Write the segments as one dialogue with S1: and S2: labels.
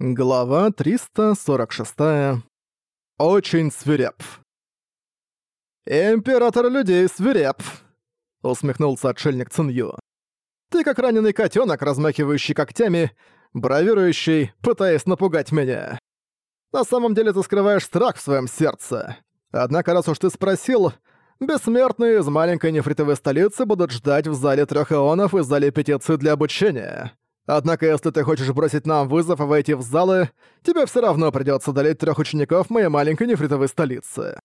S1: Глава 346. Очень свиреп. «Император людей свиреп!» — усмехнулся отшельник Цинью. «Ты как раненый котенок, размахивающий когтями, бравирующий, пытаясь напугать меня. На самом деле ты скрываешь страх в своем сердце. Однако раз уж ты спросил, бессмертные из маленькой нефритовой столицы будут ждать в зале трех ионов и зале петиции для обучения». Однако, если ты хочешь бросить нам вызов и войти в залы, тебе все равно придется одолеть трех учеников моей маленькой нефритовой столицы.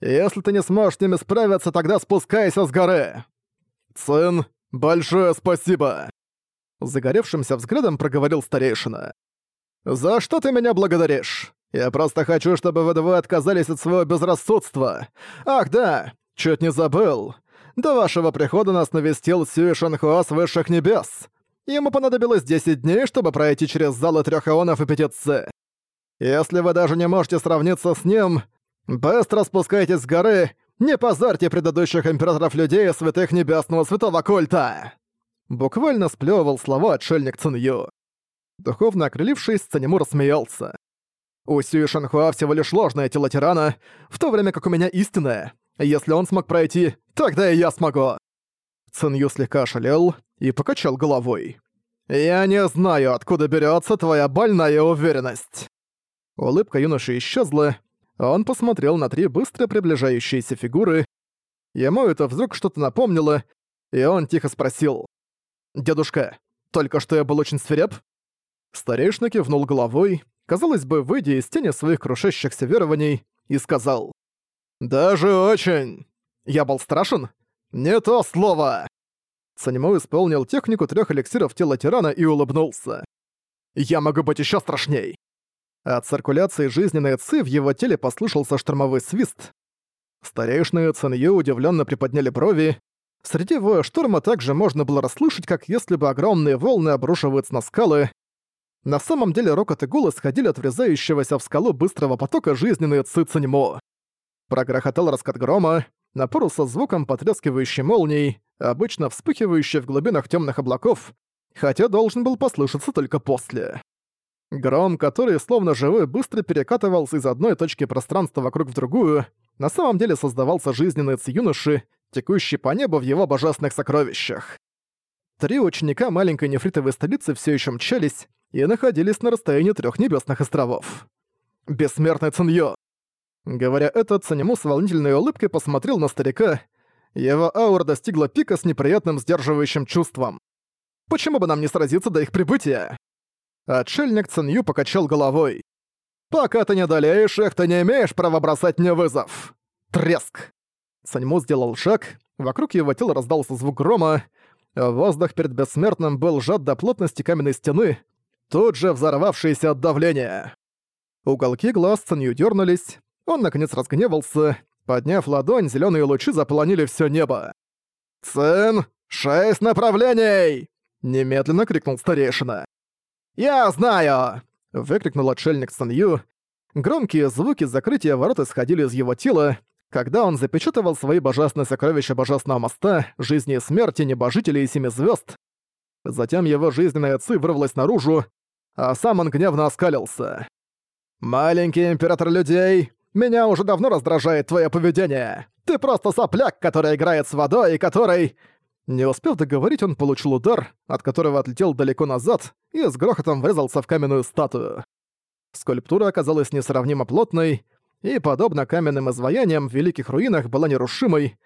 S1: Если ты не сможешь с ними справиться, тогда спускайся с горы. Сын, большое спасибо. Загоревшимся взглядом проговорил старейшина. «За что ты меня благодаришь? Я просто хочу, чтобы вы двое отказались от своего безрассудства. Ах да, чуть не забыл. До вашего прихода нас навестил Сюи Шанхуа с высших небес. Ему понадобилось 10 дней, чтобы пройти через залы трех ионов и пяти Ц. Если вы даже не можете сравниться с ним, быстро спускайтесь с горы, не позорьте предыдущих императоров людей и святых небесного святого культа!» Буквально сплёвывал слова отшельник Цинью. Духовно окрылившись, Цанемур рассмеялся. «У Сюи Шанхуа всего лишь ложное тело тирана, в то время как у меня истинное. Если он смог пройти, тогда и я смогу!» Цинью слегка ошалел и покачал головой. «Я не знаю, откуда берется твоя больная уверенность». Улыбка юноши исчезла, он посмотрел на три быстро приближающиеся фигуры. Ему это вдруг что-то напомнило, и он тихо спросил. «Дедушка, только что я был очень свиреп?» Старейшина кивнул головой, казалось бы, выйдя из тени своих крушащихся верований, и сказал. «Даже очень! Я был страшен? Не то слово!» Санимо исполнил технику трех эликсиров тела тирана и улыбнулся. «Я могу быть еще страшней!» От циркуляции жизненной ци в его теле послышался штормовой свист. Старейшины Цинью удивленно приподняли брови. Среди воя шторма также можно было расслышать, как если бы огромные волны обрушиваются на скалы. На самом деле рокот и гул исходили от врезающегося в скалу быстрого потока жизненной ци Циньмо. Прогрохотал раскат грома, напору со звуком потрескивающей молний, обычно вспыхивающий в глубинах темных облаков, хотя должен был послышаться только после. Гром, который словно живой быстро перекатывался из одной точки пространства вокруг в другую, на самом деле создавался жизненный ци юноши, текущий по небу в его божественных сокровищах. Три ученика маленькой нефритовой столицы все еще мчались и находились на расстоянии трех небесных островов. «Бессмертный Циньё!» Говоря это, Цанему с волнительной улыбкой посмотрел на старика. Его аура достигла пика с неприятным сдерживающим чувством. «Почему бы нам не сразиться до их прибытия?» Отшельник Цинью покачал головой. «Пока ты не одолеешь их, ты не имеешь права бросать мне вызов!» Треск! Саньму сделал шаг, вокруг его тела раздался звук грома, воздух перед бессмертным был сжат до плотности каменной стены, тут же взорвавшийся от давления. Уголки глаз Цинью дернулись, он, наконец, разгневался. Подняв ладонь, зеленые лучи заполонили все небо. «Цин! Шесть направлений!» — немедленно крикнул старейшина. «Я знаю!» — выкрикнул отшельник Санью. Громкие звуки закрытия ворот исходили из его тела, когда он запечатывал свои божественные сокровища Божественного моста, жизни и смерти, небожителей и семи звезд. Затем его жизненная ци вырвалась наружу, а сам он гневно оскалился. «Маленький император людей, меня уже давно раздражает твое поведение. Ты просто сопляк, который играет с водой и который...» Не успев договорить, он получил удар, от которого отлетел далеко назад и с грохотом врезался в каменную статую. Скульптура оказалась несравнимо плотной и, подобно каменным изваяниям в великих руинах, была нерушимой.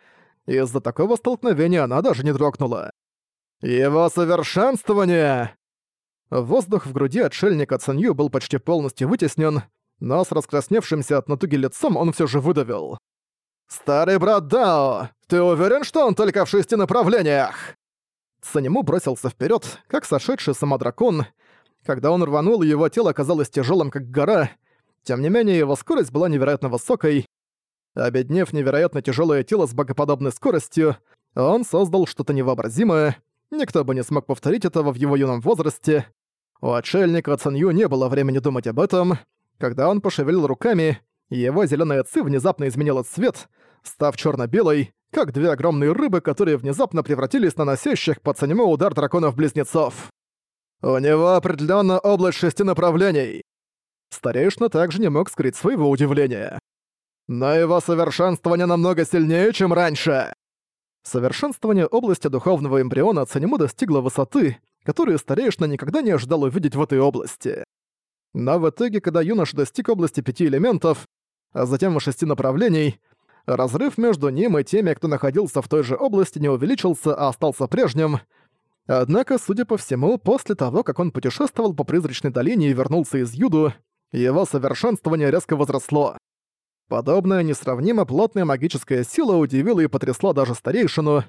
S1: Из-за такого столкновения она даже не дрогнула. «Его совершенствование!» Воздух в груди отшельника Цанью был почти полностью вытеснен, но с раскрасневшимся от натуги лицом он все же выдавил. «Старый брат Дао, ты уверен, что он только в шести направлениях?» Санему бросился вперед, как сошедший сама дракон. Когда он рванул, его тело казалось тяжелым, как гора. Тем не менее, его скорость была невероятно высокой. Обеднев невероятно тяжелое тело с богоподобной скоростью, он создал что-то невообразимое. Никто бы не смог повторить этого в его юном возрасте. У отшельника Цанью не было времени думать об этом. Когда он пошевелил руками, его зеленая ци внезапно изменила цвет, став черно белой как две огромные рыбы, которые внезапно превратились на носящих по цанему удар драконов-близнецов. У него определенно область шести направлений. Старейшина также не мог скрыть своего удивления. Но его совершенствование намного сильнее, чем раньше. Совершенствование области духовного эмбриона Цанему достигло высоты, которую старейшина никогда не ожидал увидеть в этой области. Но в итоге, когда юноша достиг области пяти элементов, а затем и шести направлений, разрыв между ним и теми, кто находился в той же области, не увеличился, а остался прежним. Однако, судя по всему, после того, как он путешествовал по призрачной долине и вернулся из Юду, его совершенствование резко возросло. Подобная несравнимо плотная магическая сила удивила и потрясла даже старейшину.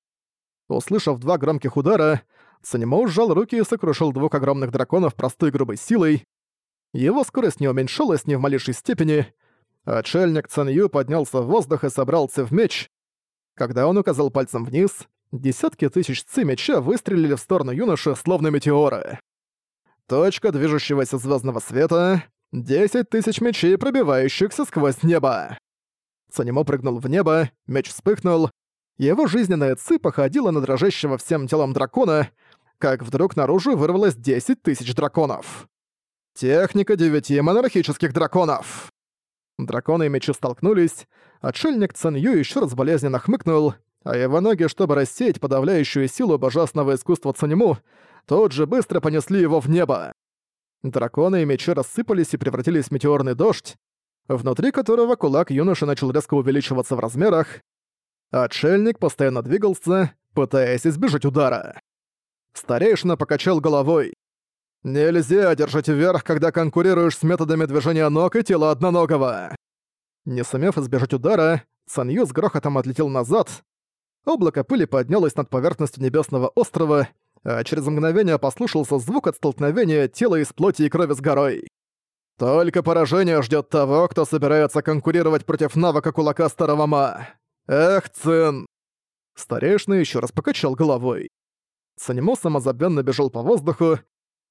S1: Услышав два громких удара, Санимо сжал руки и сокрушил двух огромных драконов простой грубой силой. Его скорость не уменьшилась ни в малейшей степени. Отшельник Цанью поднялся в воздух и собрался в меч. Когда он указал пальцем вниз, десятки тысяч ци меча выстрелили в сторону юноши, словно метеоры. Точка движущегося звездного света — десять тысяч мечей, пробивающихся сквозь небо. Цанимо прыгнул в небо, меч вспыхнул. Его жизненная ци походила на дрожащего всем телом дракона, как вдруг наружу вырвалось десять тысяч драконов. Техника девяти монархических драконов. Драконы и мечи столкнулись, отшельник Цанью еще раз болезненно хмыкнул, а его ноги, чтобы рассеять подавляющую силу божественного искусства Цанему, тут же быстро понесли его в небо. Драконы и мечи рассыпались и превратились в метеорный дождь, внутри которого кулак юноши начал резко увеличиваться в размерах. Отшельник постоянно двигался, пытаясь избежать удара. Старейшина покачал головой. «Нельзя держать вверх, когда конкурируешь с методами движения ног и тела одноногого!» Не сумев избежать удара, Санью с грохотом отлетел назад. Облако пыли поднялось над поверхностью небесного острова, а через мгновение послышался звук от столкновения тела из плоти и крови с горой. Только поражение ждет того, кто собирается конкурировать против навыка кулака старого Ма. Эх, Цин! Старейшина еще раз покачал головой. Санимо самозабвенно бежал по воздуху,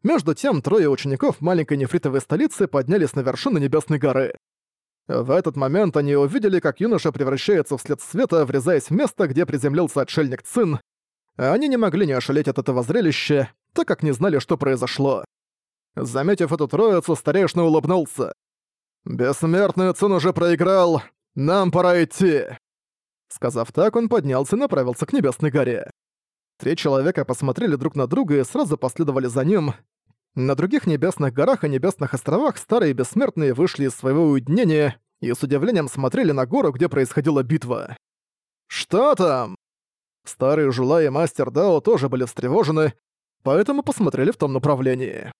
S1: между тем, трое учеников маленькой нефритовой столицы поднялись на вершину Небесной горы. В этот момент они увидели, как юноша превращается в след света, врезаясь в место, где приземлился отшельник Цин. Они не могли не ошалеть от этого зрелища, так как не знали, что произошло. Заметив эту троицу, старейшина улыбнулся. «Бессмертный Цин уже проиграл, нам пора идти!» Сказав так, он поднялся и направился к Небесной горе. Три человека посмотрели друг на друга и сразу последовали за ним. На других небесных горах и небесных островах старые бессмертные вышли из своего уединения и с удивлением смотрели на гору, где происходила битва. «Что там?» Старые Жула и Мастер Дао тоже были встревожены, поэтому посмотрели в том направлении.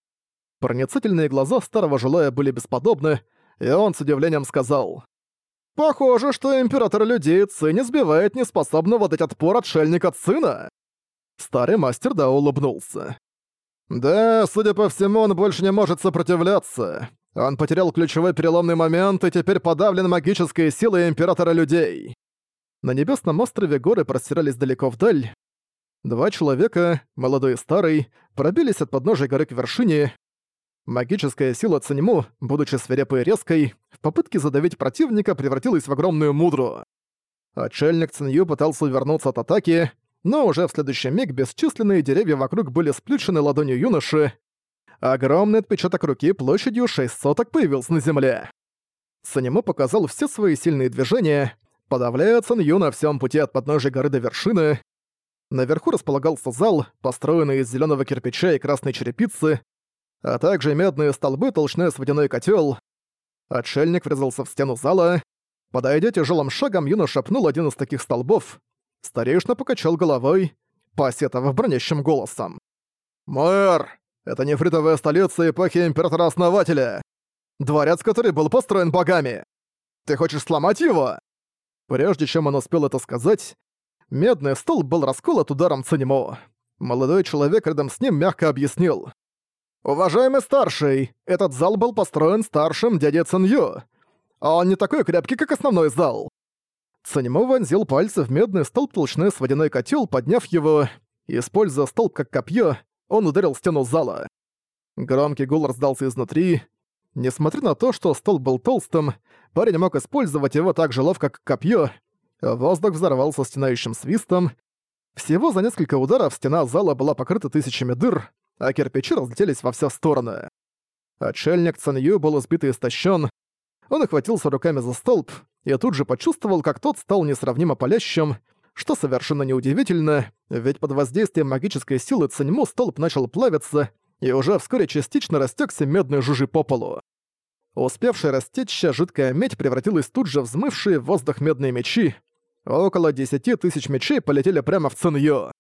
S1: Проницательные глаза старого Жулая были бесподобны, и он с удивлением сказал. «Похоже, что император людей Ци не сбивает неспособного дать отпор отшельника Цина. Старый мастер да улыбнулся. «Да, судя по всему, он больше не может сопротивляться. Он потерял ключевой переломный момент и теперь подавлен магической силой Императора Людей». На небесном острове горы простирались далеко вдаль. Два человека, молодой и старый, пробились от подножия горы к вершине. Магическая сила Циньму, будучи свирепой и резкой, в попытке задавить противника превратилась в огромную мудру. Отшельник Цинью пытался увернуться от атаки, но уже в следующий миг бесчисленные деревья вокруг были сплющены ладонью юноши. Огромный отпечаток руки площадью 6 соток появился на земле. Санему показал все свои сильные движения, подавляя Цанью на всем пути от подножия горы до вершины. Наверху располагался зал, построенный из зеленого кирпича и красной черепицы, а также медные столбы толщиной с водяной котел. Отшельник врезался в стену зала. Подойдя тяжелым шагом, юноша пнул один из таких столбов, Старейшина покачал головой, посетовав бронящим голосом. «Мэр, это нефритовая столица эпохи Императора-Основателя, дворец, который был построен богами. Ты хочешь сломать его?» Прежде чем он успел это сказать, медный стол был расколот ударом Цинемо. Молодой человек рядом с ним мягко объяснил. «Уважаемый старший, этот зал был построен старшим дядей Цинью. Он не такой крепкий, как основной зал. Санимо вонзил пальцы в медный столб толщины с водяной котел, подняв его. Используя столб как копье, он ударил стену зала. Громкий гул раздался изнутри. Несмотря на то, что столб был толстым, парень мог использовать его так же ловко, как копье. Воздух взорвался стенающим свистом. Всего за несколько ударов стена зала была покрыта тысячами дыр. а кирпичи разлетелись во все стороны. Отшельник Цанью был избит и истощен. Он охватился руками за столб и тут же почувствовал, как тот стал несравнимо палящим, что совершенно неудивительно, ведь под воздействием магической силы Цаньму столб начал плавиться, и уже вскоре частично растекся медной жужи по полу. Успевшая растечься жидкая медь превратилась тут же в взмывшие в воздух медные мечи. Около десяти тысяч мечей полетели прямо в Цинью.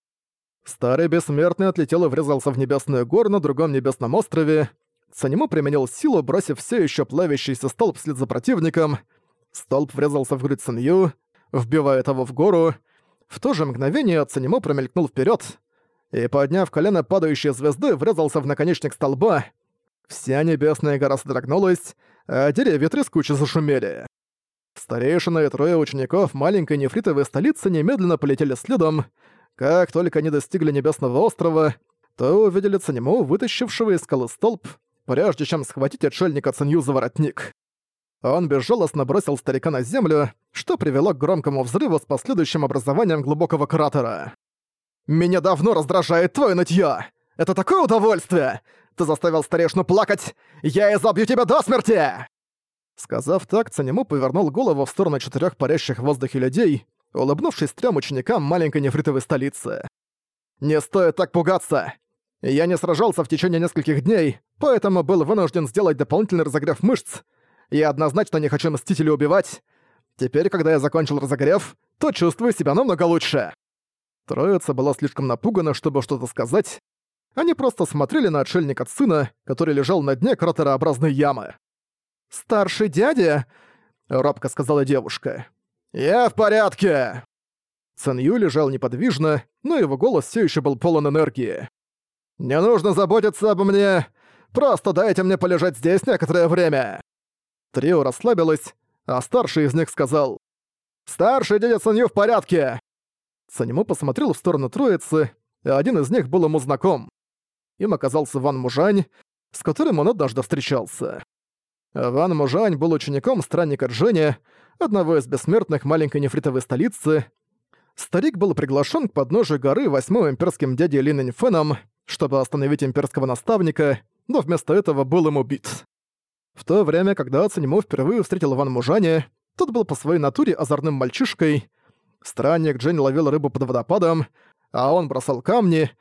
S1: Старый бессмертный отлетел и врезался в небесную гору на другом небесном острове. Цанему применил силу, бросив все еще плавящийся столб вслед за противником. Столб врезался в грудь Цинью, вбивая того в гору. В то же мгновение Цанему промелькнул вперед и, подняв колено падающей звезды, врезался в наконечник столба. Вся небесная гора содрогнулась, а деревья трескуче зашумели. Старейшина и трое учеников маленькой нефритовой столицы немедленно полетели следом. Как только они достигли Небесного острова, то увидели Цанему, вытащившего из скалы столб, прежде чем схватить отшельника Цанью за воротник. Он безжалостно бросил старика на землю, что привело к громкому взрыву с последующим образованием глубокого кратера. «Меня давно раздражает твое нытьё! Это такое удовольствие! Ты заставил старешну плакать! Я изобью тебя до смерти!» Сказав так, Цанему повернул голову в сторону четырех парящих в воздухе людей, улыбнувшись трем ученикам маленькой нефритовой столицы. «Не стоит так пугаться! Я не сражался в течение нескольких дней, поэтому был вынужден сделать дополнительный разогрев мышц. Я однозначно не хочу мстить убивать. Теперь, когда я закончил разогрев, то чувствую себя намного лучше». Троица была слишком напугана, чтобы что-то сказать, они просто смотрели на отшельника сына, который лежал на дне кратерообразной ямы. «Старший дядя?» — робко сказала девушка. «Я в порядке!» Цанью лежал неподвижно, но его голос все еще был полон энергии. «Не нужно заботиться обо мне! Просто дайте мне полежать здесь некоторое время!» Трио расслабилось, а старший из них сказал «Старший дядя Цанью в порядке!» Цанему посмотрел в сторону троицы, а один из них был ему знаком. Им оказался Ван Мужань, с которым он однажды встречался. Ван Мужань был учеником странника Дженя, одного из бессмертных маленькой нефритовой столицы. Старик был приглашен к подножию горы восьмым имперским дядей Лин Феном, чтобы остановить имперского наставника, но вместо этого был им убит. В то время, когда Циньмо впервые встретил Ван Мужаня, тот был по своей натуре озорным мальчишкой. Странник Джень ловил рыбу под водопадом, а он бросал камни —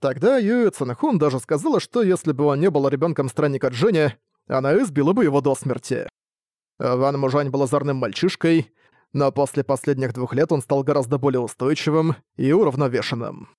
S1: Тогда Юэ Цанхун даже сказала, что если бы он не был ребенком странника Дженни, она избила бы его до смерти. Ван Мужань был озорным мальчишкой, но после последних двух лет он стал гораздо более устойчивым и уравновешенным.